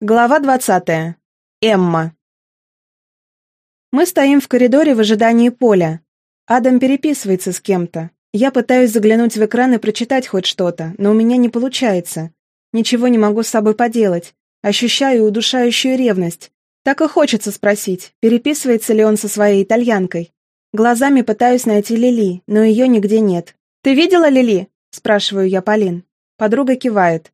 Глава 20. Эмма. Мы стоим в коридоре в ожидании Поля. Адам переписывается с кем-то. Я пытаюсь заглянуть в экран и прочитать хоть что-то, но у меня не получается. Ничего не могу с собой поделать. Ощущаю удушающую ревность. Так и хочется спросить, переписывается ли он со своей итальянкой. Глазами пытаюсь найти Лили, но ее нигде нет. «Ты видела Лили?» – спрашиваю я Полин. Подруга кивает.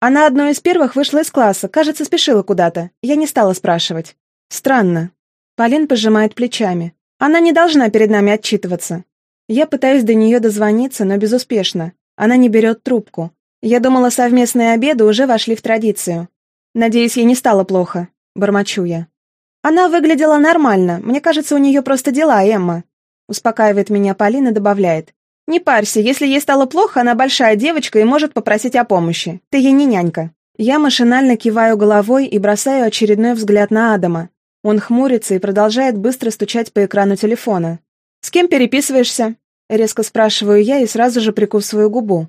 Она одной из первых вышла из класса, кажется, спешила куда-то. Я не стала спрашивать. Странно. Полин пожимает плечами. Она не должна перед нами отчитываться. Я пытаюсь до нее дозвониться, но безуспешно. Она не берет трубку. Я думала, совместные обеды уже вошли в традицию. Надеюсь, ей не стало плохо. Бормочу я. Она выглядела нормально. Мне кажется, у нее просто дела, Эмма. Успокаивает меня Полина добавляет. «Не парься, если ей стало плохо, она большая девочка и может попросить о помощи. Ты ей не нянька». Я машинально киваю головой и бросаю очередной взгляд на Адама. Он хмурится и продолжает быстро стучать по экрану телефона. «С кем переписываешься?» Резко спрашиваю я и сразу же прикусываю губу.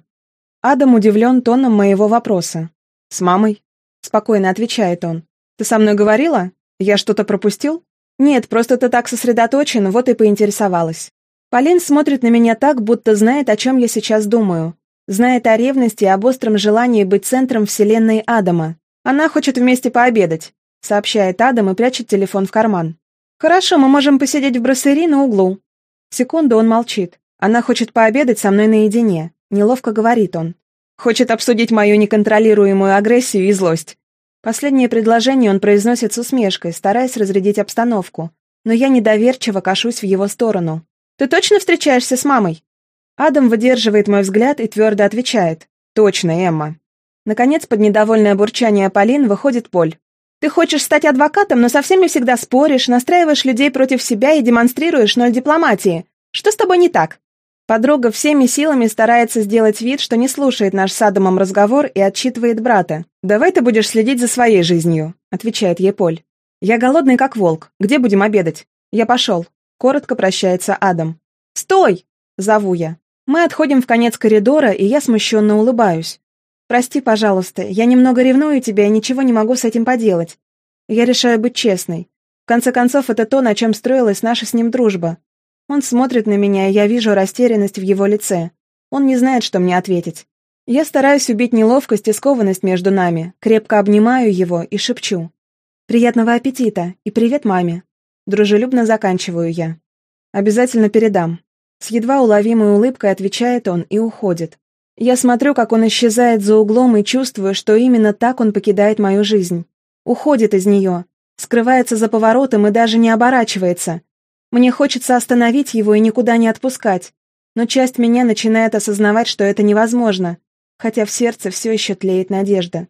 Адам удивлен тоном моего вопроса. «С мамой?» Спокойно отвечает он. «Ты со мной говорила? Я что-то пропустил?» «Нет, просто ты так сосредоточен, вот и поинтересовалась». Полин смотрит на меня так, будто знает, о чем я сейчас думаю. Знает о ревности и об остром желании быть центром вселенной Адама. Она хочет вместе пообедать, сообщает Адам и прячет телефон в карман. Хорошо, мы можем посидеть в броссери на углу. Секунду он молчит. Она хочет пообедать со мной наедине. Неловко говорит он. Хочет обсудить мою неконтролируемую агрессию и злость. Последнее предложение он произносит с усмешкой, стараясь разрядить обстановку. Но я недоверчиво кашусь в его сторону. «Ты точно встречаешься с мамой?» Адам выдерживает мой взгляд и твердо отвечает. «Точно, Эмма». Наконец, под недовольное бурчание Полин выходит Поль. «Ты хочешь стать адвокатом, но со всеми всегда споришь, настраиваешь людей против себя и демонстрируешь ноль дипломатии. Что с тобой не так?» Подруга всеми силами старается сделать вид, что не слушает наш с Адамом разговор и отчитывает брата. «Давай ты будешь следить за своей жизнью», — отвечает ей Поль. «Я голодный, как волк. Где будем обедать?» «Я пошел». Коротко прощается Адам. «Стой!» — зову я. Мы отходим в конец коридора, и я смущенно улыбаюсь. «Прости, пожалуйста, я немного ревную тебя и ничего не могу с этим поделать. Я решаю быть честной. В конце концов, это то, на чем строилась наша с ним дружба. Он смотрит на меня, и я вижу растерянность в его лице. Он не знает, что мне ответить. Я стараюсь убить неловкость и скованность между нами, крепко обнимаю его и шепчу. «Приятного аппетита и привет маме!» Дружелюбно заканчиваю я. Обязательно передам. С едва уловимой улыбкой отвечает он и уходит. Я смотрю, как он исчезает за углом и чувствую, что именно так он покидает мою жизнь. Уходит из нее, скрывается за поворотом и даже не оборачивается. Мне хочется остановить его и никуда не отпускать, но часть меня начинает осознавать, что это невозможно, хотя в сердце все еще тлеет надежда.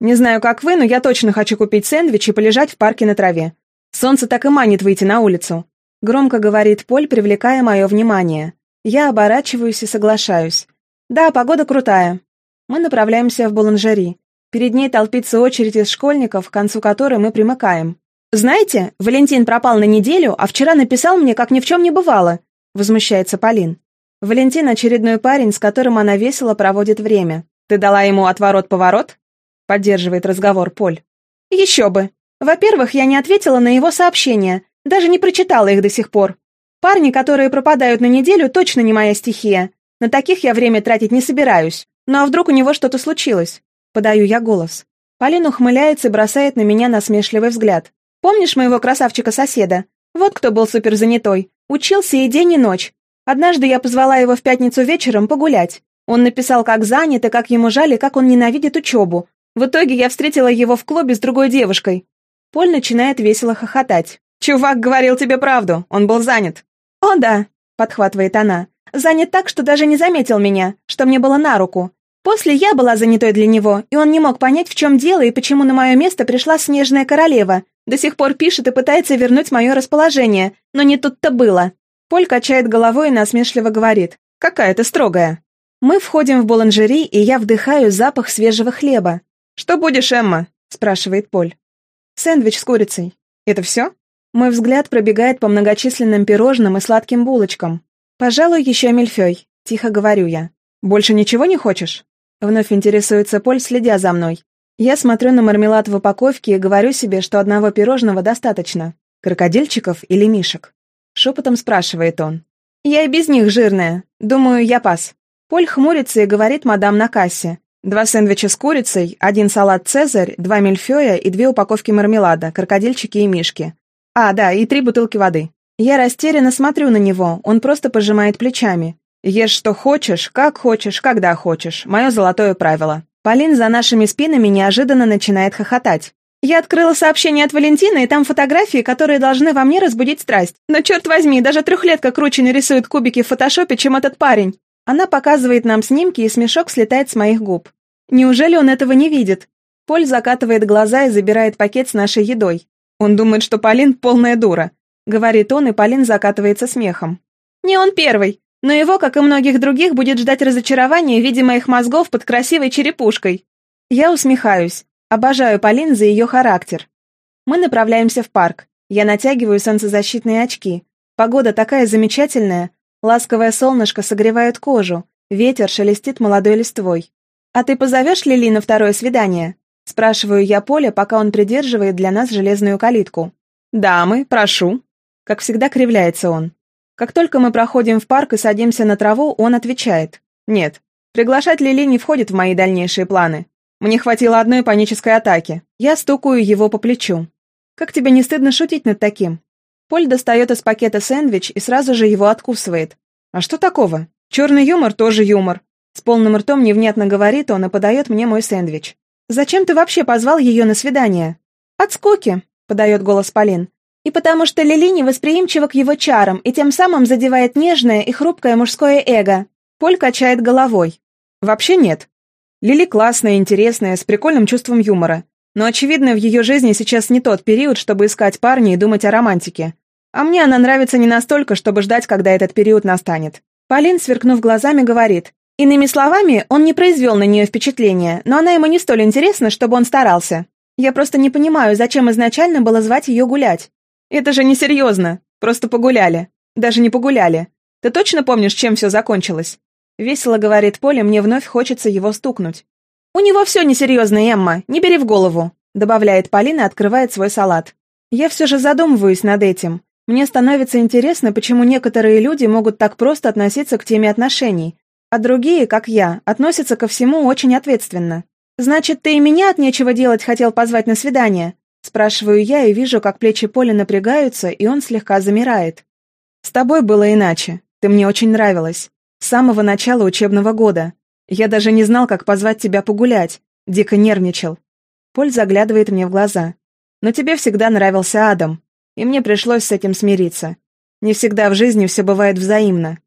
Не знаю, как вы, но я точно хочу купить сэндвич и полежать в парке на траве. Солнце так и манит выйти на улицу. Громко говорит Поль, привлекая мое внимание. Я оборачиваюсь и соглашаюсь. Да, погода крутая. Мы направляемся в Буланжери. Перед ней толпится очередь из школьников, к концу которой мы примыкаем. «Знаете, Валентин пропал на неделю, а вчера написал мне, как ни в чем не бывало», — возмущается Полин. Валентин — очередной парень, с которым она весело проводит время. «Ты дала ему отворот-поворот?» — поддерживает разговор Поль. «Еще бы. Во-первых, я не ответила на его сообщения, даже не прочитала их до сих пор. Парни, которые пропадают на неделю, точно не моя стихия. На таких я время тратить не собираюсь. Ну а вдруг у него что-то случилось? Подаю я голос. Полин ухмыляется и бросает на меня насмешливый взгляд. Помнишь моего красавчика-соседа? Вот кто был суперзанятой. Учился и день, и ночь. Однажды я позвала его в пятницу вечером погулять. Он написал, как занят, и как ему жаль, и как он ненавидит учебу. В итоге я встретила его в клубе с другой девушкой. Поль начинает весело хохотать. «Чувак говорил тебе правду, он был занят». «О, да», — подхватывает она. «Занят так, что даже не заметил меня, что мне было на руку. После я была занятой для него, и он не мог понять, в чем дело и почему на мое место пришла снежная королева. До сих пор пишет и пытается вернуть мое расположение, но не тут-то было». Поль качает головой и насмешливо говорит. «Какая ты строгая». Мы входим в буланжери, и я вдыхаю запах свежего хлеба. «Что будешь, Эмма?» – спрашивает Поль. Сэндвич с курицей. Это все? Мой взгляд пробегает по многочисленным пирожным и сладким булочкам. Пожалуй, еще мильфей. Тихо говорю я. Больше ничего не хочешь? Вновь интересуется Поль, следя за мной. Я смотрю на мармелад в упаковке и говорю себе, что одного пирожного достаточно. Крокодильчиков или мишек? Шепотом спрашивает он. Я и без них жирная. Думаю, я пас. Поль хмурится и говорит мадам на кассе. Два сэндвича с курицей, один салат «Цезарь», два мильфёя и две упаковки мармелада, крокодильчики и мишки. А, да, и три бутылки воды. Я растерянно смотрю на него, он просто пожимает плечами. Ешь что хочешь, как хочешь, когда хочешь. Мое золотое правило. Полин за нашими спинами неожиданно начинает хохотать. Я открыла сообщение от Валентины, и там фотографии, которые должны во мне разбудить страсть. Но черт возьми, даже трехлетка круче нарисует кубики в фотошопе, чем этот парень. Она показывает нам снимки, и смешок слетает с моих губ. Неужели он этого не видит? Поль закатывает глаза и забирает пакет с нашей едой. Он думает, что Полин полная дура. Говорит он, и Полин закатывается смехом. Не он первый. Но его, как и многих других, будет ждать разочарование в виде моих мозгов под красивой черепушкой. Я усмехаюсь. Обожаю Полин за ее характер. Мы направляемся в парк. Я натягиваю солнцезащитные очки. Погода такая замечательная. Ласковое солнышко согревает кожу. Ветер шелестит молодой листвой. «А ты позовешь Лили на второе свидание?» Спрашиваю я Поля, пока он придерживает для нас железную калитку. «Дамы, прошу». Как всегда кривляется он. Как только мы проходим в парк и садимся на траву, он отвечает. «Нет, приглашать Лили не входит в мои дальнейшие планы. Мне хватило одной панической атаки. Я стукаю его по плечу. Как тебе не стыдно шутить над таким?» Поль достает из пакета сэндвич и сразу же его откусывает. «А что такого? Черный юмор тоже юмор». С полным ртом невнятно говорит он и подает мне мой сэндвич. «Зачем ты вообще позвал ее на свидание?» «От скуки», — подает голос Полин. И потому что Лили невосприимчива к его чарам и тем самым задевает нежное и хрупкое мужское эго. Поль качает головой. Вообще нет. Лили классная, интересная, с прикольным чувством юмора. Но, очевидно, в ее жизни сейчас не тот период, чтобы искать парня и думать о романтике. А мне она нравится не настолько, чтобы ждать, когда этот период настанет. Полин, сверкнув глазами, говорит. Иными словами, он не произвел на нее впечатления, но она ему не столь интересна, чтобы он старался. Я просто не понимаю, зачем изначально было звать ее гулять. «Это же несерьезно. Просто погуляли. Даже не погуляли. Ты точно помнишь, чем все закончилось?» Весело говорит Поля, мне вновь хочется его стукнуть. «У него все несерьезно, Эмма, не бери в голову», добавляет Полина открывает свой салат. Я все же задумываюсь над этим. Мне становится интересно, почему некоторые люди могут так просто относиться к теме отношений, а другие, как я, относятся ко всему очень ответственно. «Значит, ты и меня от нечего делать хотел позвать на свидание?» Спрашиваю я и вижу, как плечи Поля напрягаются, и он слегка замирает. «С тобой было иначе. Ты мне очень нравилась. С самого начала учебного года. Я даже не знал, как позвать тебя погулять. Дико нервничал». Поль заглядывает мне в глаза. «Но тебе всегда нравился Адам, и мне пришлось с этим смириться. Не всегда в жизни все бывает взаимно.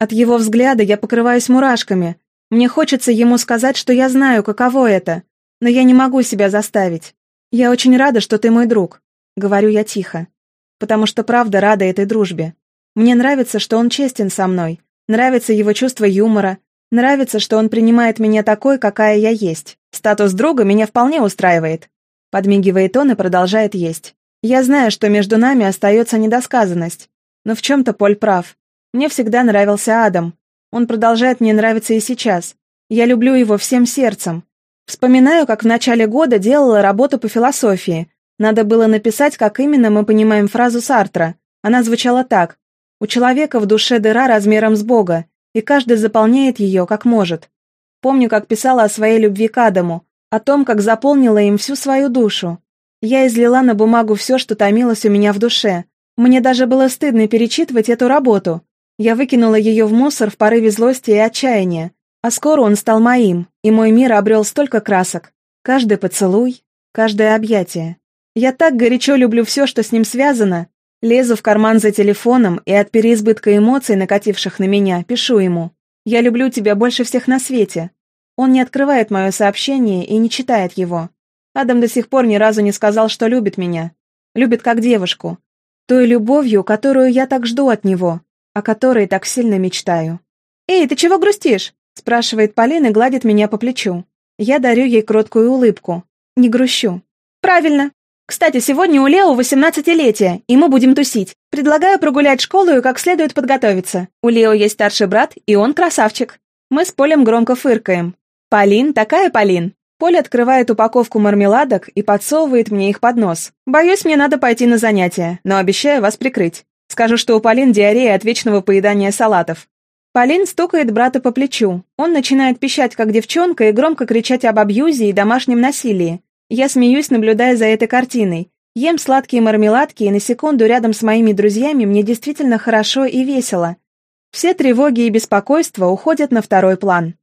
От его взгляда я покрываюсь мурашками. Мне хочется ему сказать, что я знаю, каково это, но я не могу себя заставить. «Я очень рада, что ты мой друг», — говорю я тихо, потому что правда рада этой дружбе. Мне нравится, что он честен со мной, нравится его чувство юмора, нравится, что он принимает меня такой, какая я есть. Статус друга меня вполне устраивает. Подмигивает он и продолжает есть. Я знаю, что между нами остается недосказанность, но в чем-то Поль прав. Мне всегда нравился Адам. Он продолжает мне нравиться и сейчас. Я люблю его всем сердцем. Вспоминаю, как в начале года делала работу по философии. Надо было написать, как именно мы понимаем фразу Сартра. Она звучала так. «У человека в душе дыра размером с Бога, и каждый заполняет ее, как может». Помню, как писала о своей любви к Адаму, о том, как заполнила им всю свою душу. Я излила на бумагу все, что томилось у меня в душе. Мне даже было стыдно перечитывать эту работу. Я выкинула ее в мусор в порыве злости и отчаяния. А скоро он стал моим, и мой мир обрел столько красок. Каждый поцелуй, каждое объятие. Я так горячо люблю все, что с ним связано. Лезу в карман за телефоном и от переизбытка эмоций, накативших на меня, пишу ему. «Я люблю тебя больше всех на свете». Он не открывает мое сообщение и не читает его. Адам до сих пор ни разу не сказал, что любит меня. Любит как девушку. Той любовью, которую я так жду от него, о которой так сильно мечтаю. «Эй, ты чего грустишь?» Спрашивает Полина и гладит меня по плечу. Я дарю ей кроткую улыбку. Не грущу. Правильно. Кстати, сегодня у Лео восемнадцатилетие, и мы будем тусить. Предлагаю прогулять школу и как следует подготовиться. У Лео есть старший брат, и он красавчик. Мы с Полем громко фыркаем. Полин, такая Полин. Поль открывает упаковку мармеладок и подсовывает мне их под нос. Боюсь, мне надо пойти на занятия, но обещаю вас прикрыть. Скажу, что у Полин диарея от вечного поедания салатов. Полин стукает брата по плечу. Он начинает пищать, как девчонка, и громко кричать об абьюзе и домашнем насилии. Я смеюсь, наблюдая за этой картиной. Ем сладкие мармеладки, и на секунду рядом с моими друзьями мне действительно хорошо и весело. Все тревоги и беспокойства уходят на второй план.